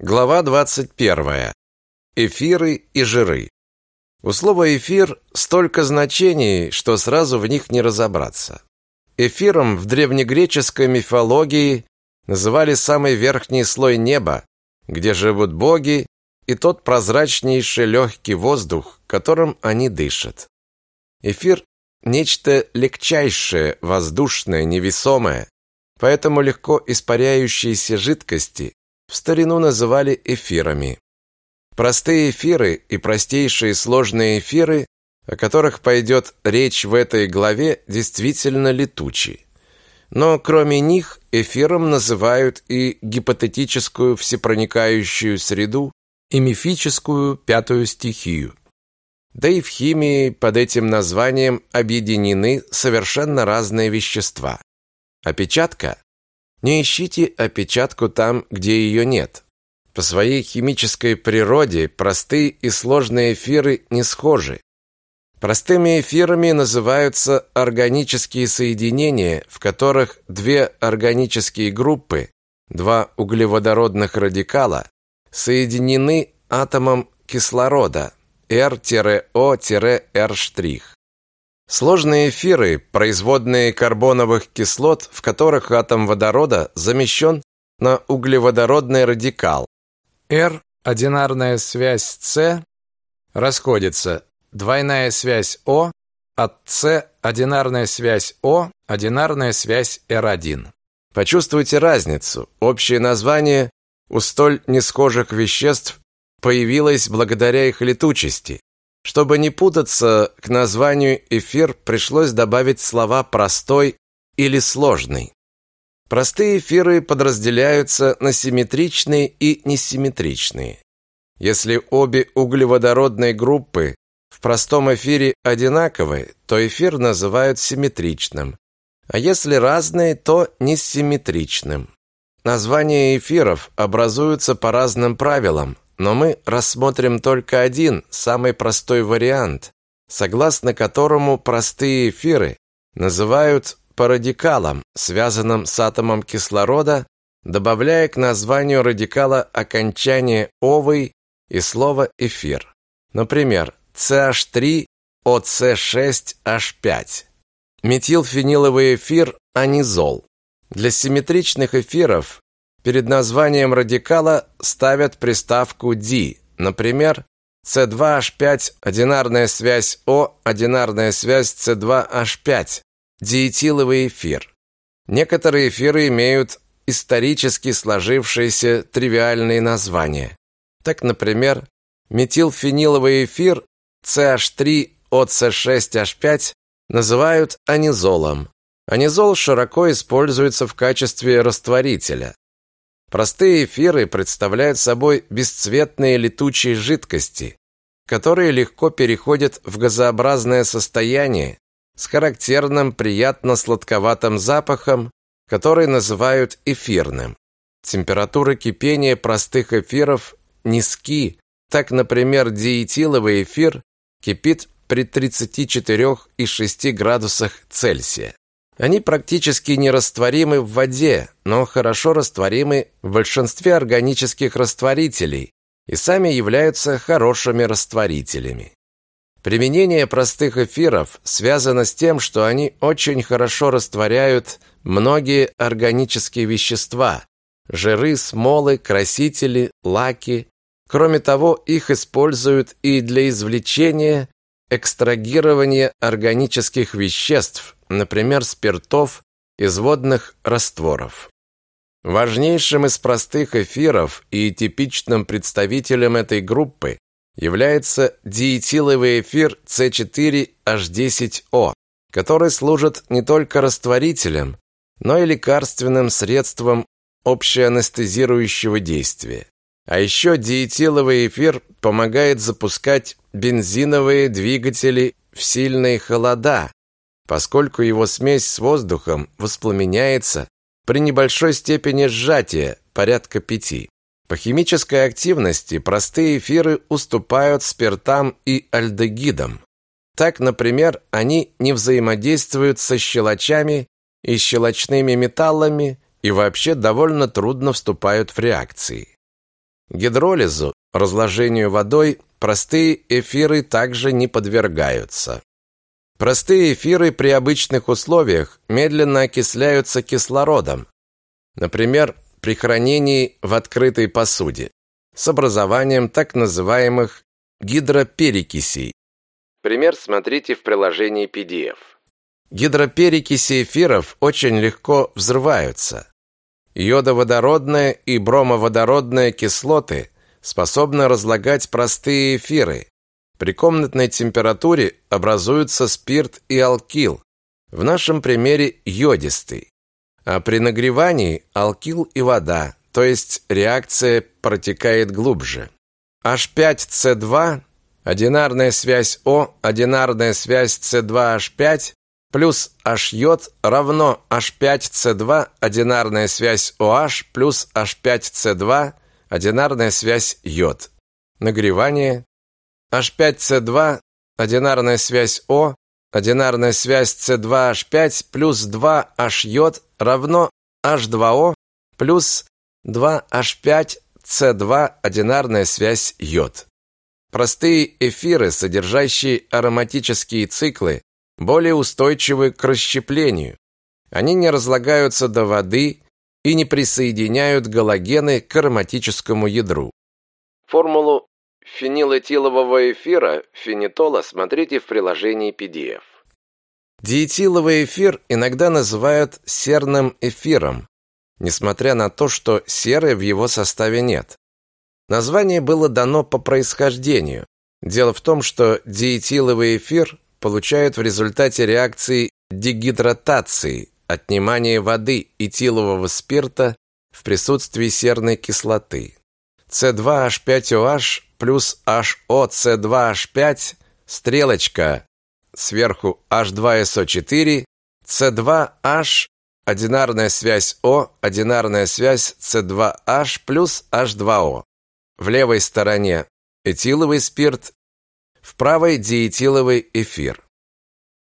Глава 21. Эфиры и жиры. У слова «эфир» столько значений, что сразу в них не разобраться. Эфиром в древнегреческой мифологии называли самый верхний слой неба, где живут боги, и тот прозрачнейший легкий воздух, которым они дышат. Эфир – нечто легчайшее, воздушное, невесомое, поэтому легко испаряющиеся жидкости в старину называли эфирами. Простые эфиры и простейшие сложные эфиры, о которых пойдет речь в этой главе, действительно летучи. Но кроме них эфиром называют и гипотетическую всепроникающую среду, и мифическую пятую стихию. Да и в химии под этим названием объединены совершенно разные вещества. Опечатка не ищите опечатку там, где ее нет. По своей химической природе простые и сложные эфиры не схожи. Простыми эфирами называются органические соединения, в которых две органические группы, два углеводородных радикала, соединены атомом кислорода R-O-R'. Сложные эфиры, производные карбоновых кислот, в которых атом водорода замещен на углеводородный радикал. R одинарная связь С расходится. Двойная связь О от С одинарная связь О, одинарная связь R1. Почувствуйте разницу. Общее название у столь несхожих веществ появилось благодаря их летучести. Чтобы не путаться, к названию эфир пришлось добавить слова «простой» или «сложный». Простые эфиры подразделяются на симметричные и несимметричные. Если обе углеводородные группы в простом эфире одинаковые, то эфир называют симметричным, а если разные, то несимметричным. Названия эфиров образуются по разным правилам, но мы рассмотрим только один, самый простой вариант, согласно которому простые эфиры называют по радикалам, связанным с атомом кислорода, добавляя к названию радикала окончание «овый» и слово «эфир». Например, CH3 OC6H5. Метилфениловый эфир анизол. Для симметричных эфиров Перед названием радикала ставят приставку «ди», например, C2H5 одинарная связь О, одинарная связь C2H5, диэтиловый эфир. Некоторые эфиры имеют исторически сложившиеся тривиальные названия. Так, например, метилфениловый эфир CH3OC6H5 называют анизолом. Анизол широко используется в качестве растворителя. Простые эфиры представляют собой бесцветные летучие жидкости, которые легко переходят в газообразное состояние с характерным приятно-сладковатым запахом, который называют эфирным. Температура кипения простых эфиров низки, так, например, диэтиловый эфир кипит при 34,6 градусах Цельсия. Они практически нерастворимы в воде, но хорошо растворимы в большинстве органических растворителей и сами являются хорошими растворителями. Применение простых эфиров связано с тем, что они очень хорошо растворяют многие органические вещества – жиры, смолы, красители, лаки. Кроме того, их используют и для извлечения, экстрагирования органических веществ, например, спиртов из водных растворов. Важнейшим из простых эфиров и типичным представителем этой группы является диэтиловый эфир С4H10O, который служит не только растворителем, но и лекарственным средством общеанестезирующего действия. А еще диэтиловый эфир помогает запускать бензиновые двигатели в сильные холода, поскольку его смесь с воздухом воспламеняется при небольшой степени сжатия, порядка пяти. По химической активности простые эфиры уступают спиртам и альдегидам. Так, например, они не взаимодействуют со щелочами и щелочными металлами и вообще довольно трудно вступают в реакции. Гидролизу, разложению водой, простые эфиры также не подвергаются. Простые эфиры при обычных условиях медленно окисляются кислородом, например, при хранении в открытой посуде, с образованием так называемых гидроперекисей. Пример смотрите в приложении PDF. Гидроперекиси эфиров очень легко взрываются. Йодоводородная и бромоводородная кислоты способны разлагать простые эфиры. При комнатной температуре образуются спирт и алкил. В нашем примере йодистый. А при нагревании алкил и вода, то есть реакция протекает глубже. H5C2, одинарная связь О, одинарная связь C2H5 плюс H-йод равно H5C2, одинарная связь OH плюс H5C2, одинарная связь йод. Нагревание. H5C2, одинарная связь О, одинарная связь C2H5 плюс 2H-йод равно H2O плюс 2H5C2, одинарная связь йод. Простые эфиры, содержащие ароматические циклы, более устойчивы к расщеплению. Они не разлагаются до воды и не присоединяют галогены к ароматическому ядру. Формулу фенилэтилового эфира, фенитола, смотрите в приложении PDF. Диэтиловый эфир иногда называют серным эфиром, несмотря на то, что серы в его составе нет. Название было дано по происхождению. Дело в том, что диэтиловый эфир получают в результате реакции дегидратации, отнимания воды этилового спирта в присутствии серной кислоты. С2H5OH плюс HOC2H5, стрелочка, сверху H2SO4, C2H, одинарная связь О, одинарная связь C2H плюс H2O. В левой стороне этиловый спирт в правой диэтиловый эфир.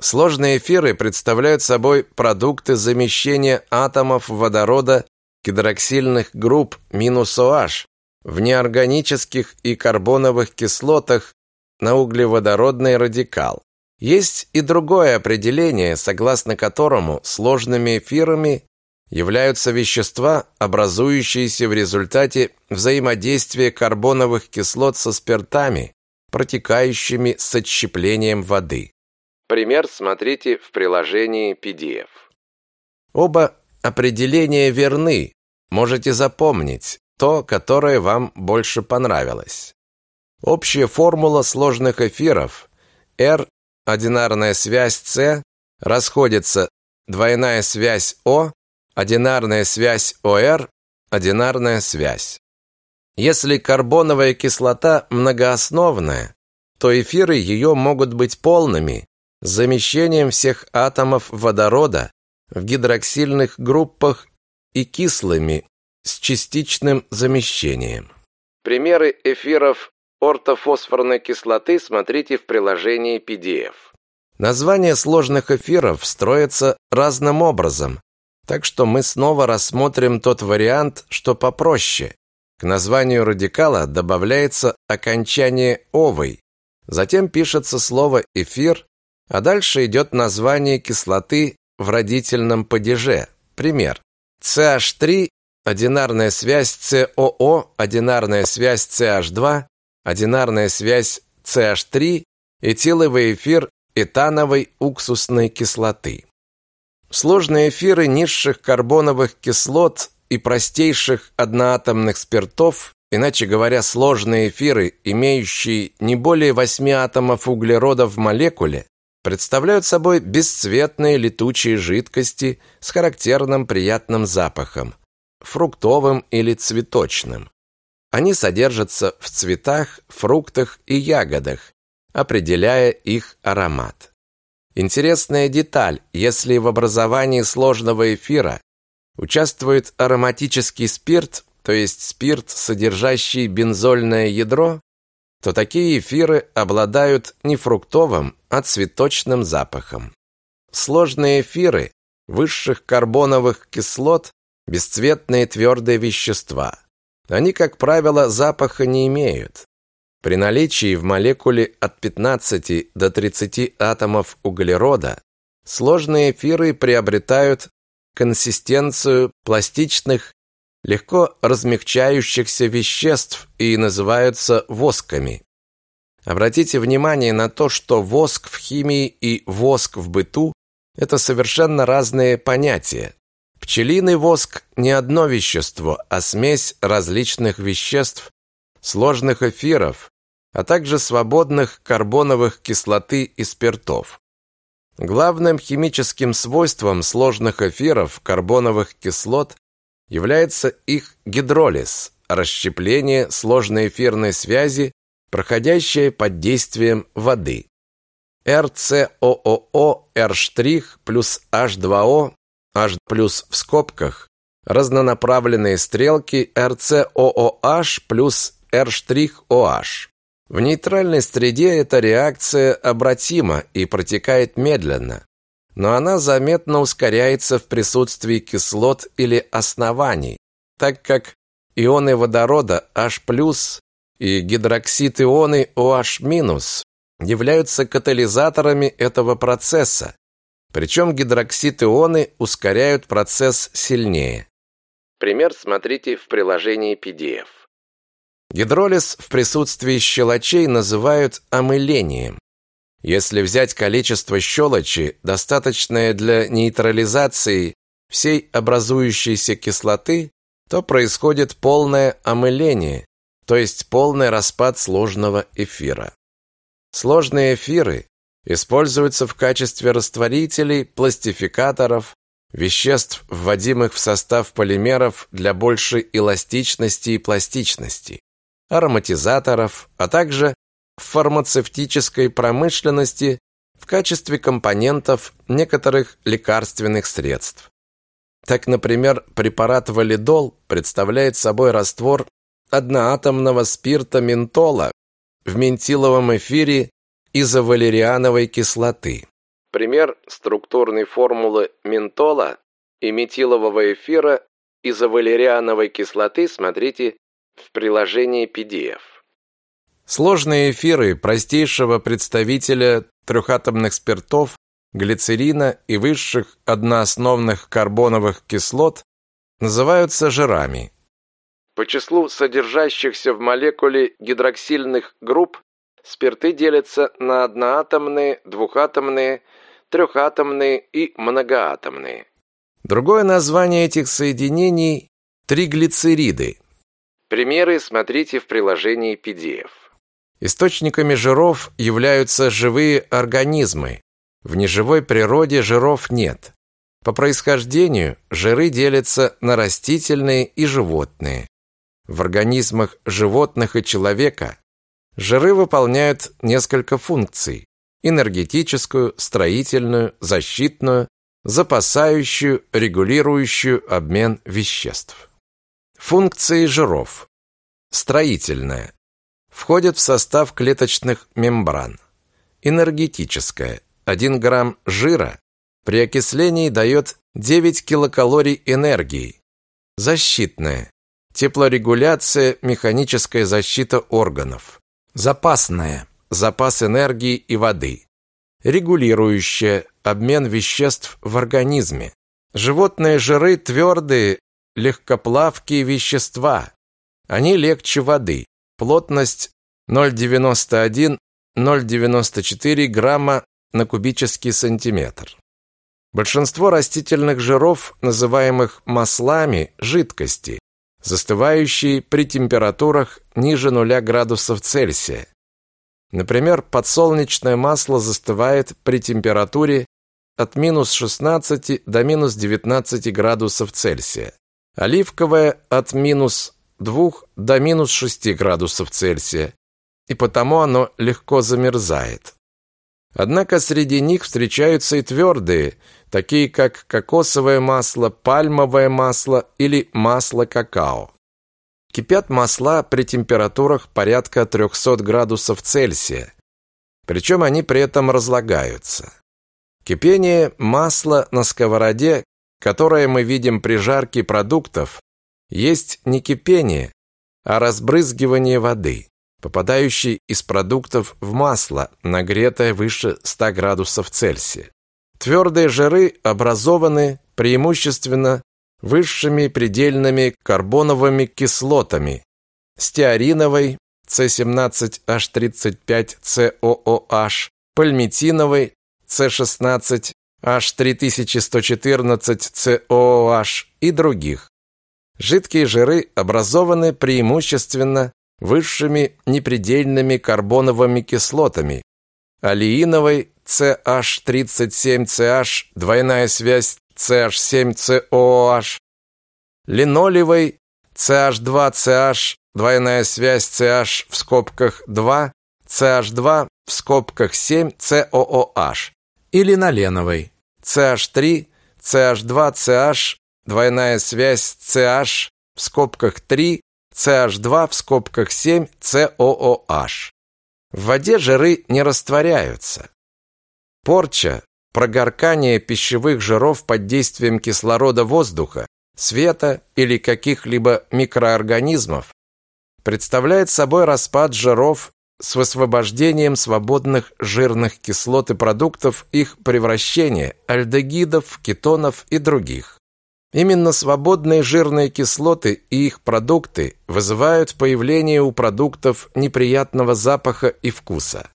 Сложные эфиры представляют собой продукты замещения атомов водорода гидроксильных групп минус OH в неорганических и карбоновых кислотах на углеводородный радикал. Есть и другое определение, согласно которому сложными эфирами являются вещества, образующиеся в результате взаимодействия карбоновых кислот со спиртами, протекающими с отщеплением воды. Пример смотрите в приложении PDF. Оба определения верны. Можете запомнить то, которое вам больше понравилось. Общая формула сложных эфиров R одинарная связь С расходится двойная связь О, одинарная связь ОР, одинарная связь. Если карбоновая кислота многоосновная, то эфиры ее могут быть полными, замещением всех атомов водорода в гидроксильных группах и кислыми с частичным замещением. Примеры эфиров ортофосфорной кислоты смотрите в приложении PDF. Названия сложных эфиров строятся разным образом, так что мы снова рассмотрим тот вариант, что попроще, к названию радикала добавляется окончание «овый», затем пишется слово «эфир», а дальше идет название кислоты в родительном падеже. Пример. CH3, одинарная связь COO, одинарная связь CH2, одинарная связь CH3, этиловый эфир этановой уксусной кислоты. Сложные эфиры низших карбоновых кислот и простейших одноатомных спиртов, иначе говоря, сложные эфиры, имеющие не более 8 атомов углерода в молекуле, представляют собой бесцветные летучие жидкости с характерным приятным запахом, фруктовым или цветочным. Они содержатся в цветах, фруктах и ягодах, определяя их аромат. Интересная деталь, если в образовании сложного эфира Участвует ароматический спирт, то есть спирт, содержащий бензольное ядро, то такие эфиры обладают не фруктовым, а цветочным запахом. Сложные эфиры высших карбоновых кислот – бесцветные твердые вещества. Они, как правило, запаха не имеют. При наличии в молекуле от 15 до 30 атомов углерода сложные эфиры приобретают консистенцию пластичных, легко размягчающихся веществ и называются восками. Обратите внимание на то, что воск в химии и воск в быту – это совершенно разные понятия. Пчелиный воск – не одно вещество, а смесь различных веществ, сложных эфиров, а также свободных карбоновых кислоты и спиртов. Главным химическим свойством сложных эфиров карбоновых кислот является их гидролиз, расщепление сложной эфирной связи проходящее под действием воды. РЦООО R' плюс H2O, H плюс в скобках, разнонаправленные стрелки RCOOH плюс R'OH. В нейтральной среде эта реакция обратима и протекает медленно, но она заметно ускоряется в присутствии кислот или оснований, так как ионы водорода H+, и гидроксид-ионы OH- являются катализаторами этого процесса, причем гидроксид-ионы ускоряют процесс сильнее. Пример смотрите в приложении PDF. Гидролиз в присутствии щелочей называют омылением. Если взять количество щелочи, достаточное для нейтрализации всей образующейся кислоты, то происходит полное омыление, то есть полный распад сложного эфира. Сложные эфиры используются в качестве растворителей, пластификаторов, веществ, вводимых в состав полимеров для большей эластичности и пластичности, ароматизаторов, а также в фармацевтической промышленности в качестве компонентов некоторых лекарственных средств. Так, например, препарат валидол представляет собой раствор одноатомного спирта ментола в ментиловом эфире изовалериановой кислоты. Пример структурной формулы ментола и метилового эфира изовалериановой кислоты смотрите в приложении PDF. Сложные эфиры простейшего представителя трехатомных спиртов, глицерина и высших одноосновных карбоновых кислот называются жирами. По числу содержащихся в молекуле гидроксильных групп спирты делятся на одноатомные, двухатомные, трехатомные и многоатомные. Другое название этих соединений – триглицериды. Примеры смотрите в приложении PDF. Источниками жиров являются живые организмы. В неживой природе жиров нет. По происхождению жиры делятся на растительные и животные. В организмах животных и человека жиры выполняют несколько функций: энергетическую, строительную, защитную, запасающую, регулирующую обмен веществ. Функции жиров. Строительная. Входит в состав клеточных мембран. Энергетическая. 1 грамм жира при окислении дает 9 килокалорий энергии. Защитная теплорегуляция, механическая защита органов, запасная, запас энергии и воды, регулирующая, обмен веществ в организме. Животные жиры твердые, легкоплавкие вещества. Они легче воды. Плотность 0,91-0,94 грамма на кубический сантиметр. Большинство растительных жиров, называемых маслами, жидкости, застывающие при температурах ниже 0 градусов Цельсия. Например, подсолнечное масло застывает при температуре от минус 16 до минус 19 градусов Цельсия. Оливковое от минус 2 до минус 6 градусов Цельсия, и потому оно легко замерзает. Однако среди них встречаются и твердые, такие как кокосовое масло, пальмовое масло или масло какао. Кипят масла при температурах порядка 300 градусов Цельсия, причем они при этом разлагаются. Кипение масла на сковороде, которое мы видим при жарке продуктов, есть не кипение, а разбрызгивание воды, попадающей из продуктов в масло, нагретое выше 100 градусов Цельсия. Твердые жиры образованы преимущественно высшими предельными карбоновыми кислотами стеариновой С17H35COOH, пальмитиновой С16H3114COOH и других. Жидкие жиры образованы преимущественно высшими непредельными карбоновыми кислотами. Алииновой CH37CH, двойная связь CH7COOH, линолевой CH2CH, двойная связь CH в скобках 2, CH2 в скобках 7 COOH и линоленовой CH3, CH2CH, двойная связь CH в скобках 3, CH2 в скобках 7 COOH. В воде жиры не растворяются. Порча, прогоркание пищевых жиров под действием кислорода воздуха, света или каких-либо микроорганизмов представляет собой распад жиров с высвобождением свободных жирных кислот и продуктов их превращения, альдегидов, кетонов и других. Именно свободные жирные кислоты и их продукты вызывают появление у продуктов неприятного запаха и вкуса.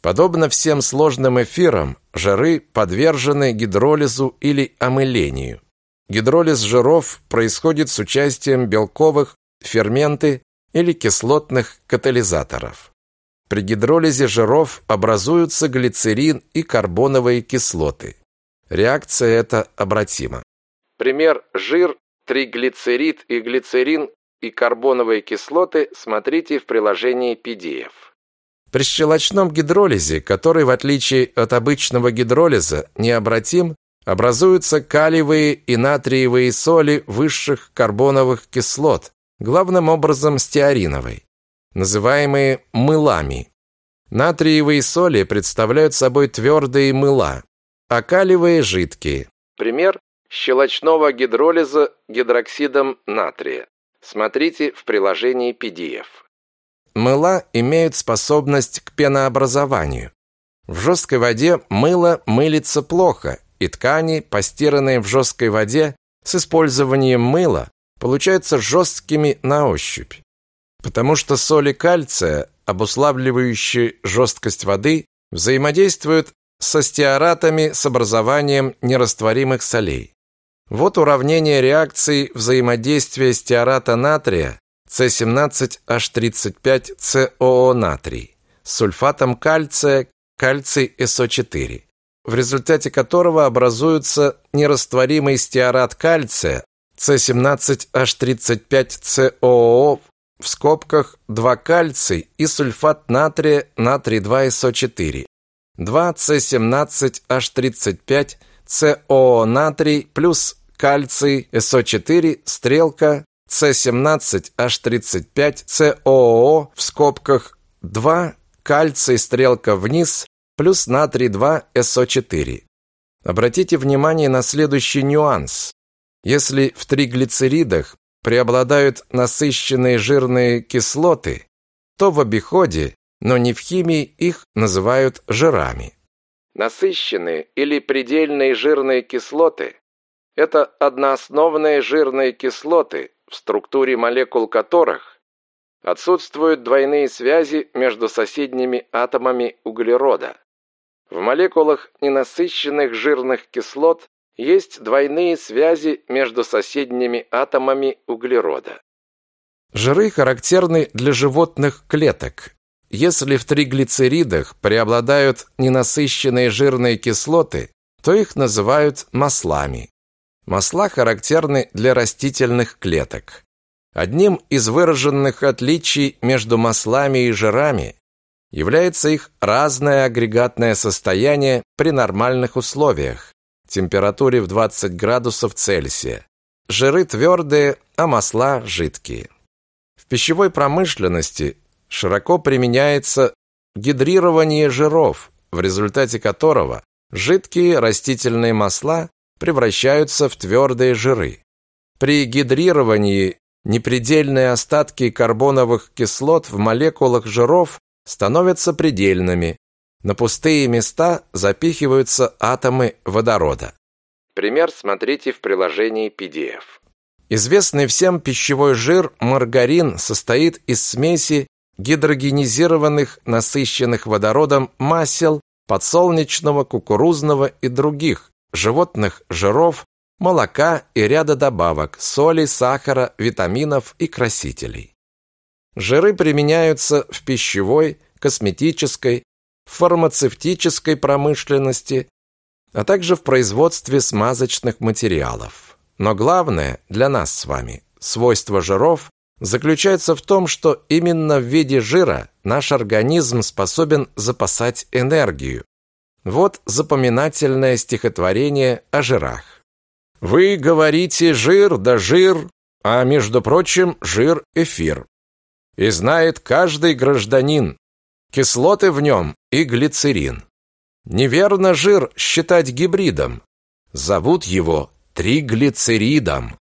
Подобно всем сложным эфирам, жиры подвержены гидролизу или омылению. Гидролиз жиров происходит с участием белковых, ферменты или кислотных катализаторов. При гидролизе жиров образуются глицерин и карбоновые кислоты. Реакция эта обратима. Пример жир, триглицерид и глицерин и карбоновые кислоты смотрите в приложении PDF. При щелочном гидролизе, который в отличие от обычного гидролиза необратим, образуются калиевые и натриевые соли высших карбоновых кислот, главным образом стеариновой, называемые мылами. Натриевые соли представляют собой твердые мыла, а калиевые – жидкие. Пример щелочного гидролиза гидроксидом натрия. Смотрите в приложении PDF. Мыла имеют способность к пенообразованию. В жесткой воде мыло мылится плохо, и ткани, постиранные в жесткой воде с использованием мыла, получаются жесткими на ощупь. Потому что соли кальция, обуславливающие жесткость воды, взаимодействуют со стеаратами с образованием нерастворимых солей. Вот уравнение реакции взаимодействия стеарата натрия С17H35COO натрий с сульфатом кальция кальций СО4, в результате которого образуется нерастворимый стеарат кальция С17H35COO в скобках 2 кальций и сульфат натрия натрий 2 СО4. 2 С17H35 СО натрий плюс кальций СО4 стрелка С17H35 СОО в скобках 2 кальций стрелка вниз плюс натрий 2 СО4. Обратите внимание на следующий нюанс. Если в триглицеридах преобладают насыщенные жирные кислоты, то в обиходе, но не в химии, их называют жирами. Насыщенные или предельные жирные кислоты – это одноосновные жирные кислоты, в структуре молекул которых отсутствуют двойные связи между соседними атомами углерода. В молекулах ненасыщенных жирных кислот есть двойные связи между соседними атомами углерода. Жиры характерны для животных клеток, если в триглицеридах преобладают ненасыщенные жирные кислоты, то их называют маслами. Масла характерны для растительных клеток. Одним из выраженных отличий между маслами и жирами является их разное агрегатное состояние при нормальных условиях, температуре в 20 градусов Цельсия. Жиры твердые, а масла жидкие. В пищевой промышленности широко применяется гидрирование жиров, в результате которого жидкие растительные масла превращаются в твердые жиры. При гидрировании непредельные остатки карбоновых кислот в молекулах жиров становятся предельными. На пустые места запихиваются атомы водорода. Пример смотрите в приложении PDF. Известный всем пищевой жир маргарин состоит из смеси гидрогенизированных, насыщенных водородом масел, подсолнечного, кукурузного и других животных жиров, молока и ряда добавок, соли, сахара, витаминов и красителей. Жиры применяются в пищевой, косметической, фармацевтической промышленности, а также в производстве смазочных материалов. Но главное для нас с вами свойство жиров заключается в том, что именно в виде жира наш организм способен запасать энергию. Вот запоминательное стихотворение о жирах. Вы говорите жир да жир, а между прочим жир эфир. И знает каждый гражданин, кислоты в нем и глицерин. Неверно жир считать гибридом. Зовут его триглицеридом.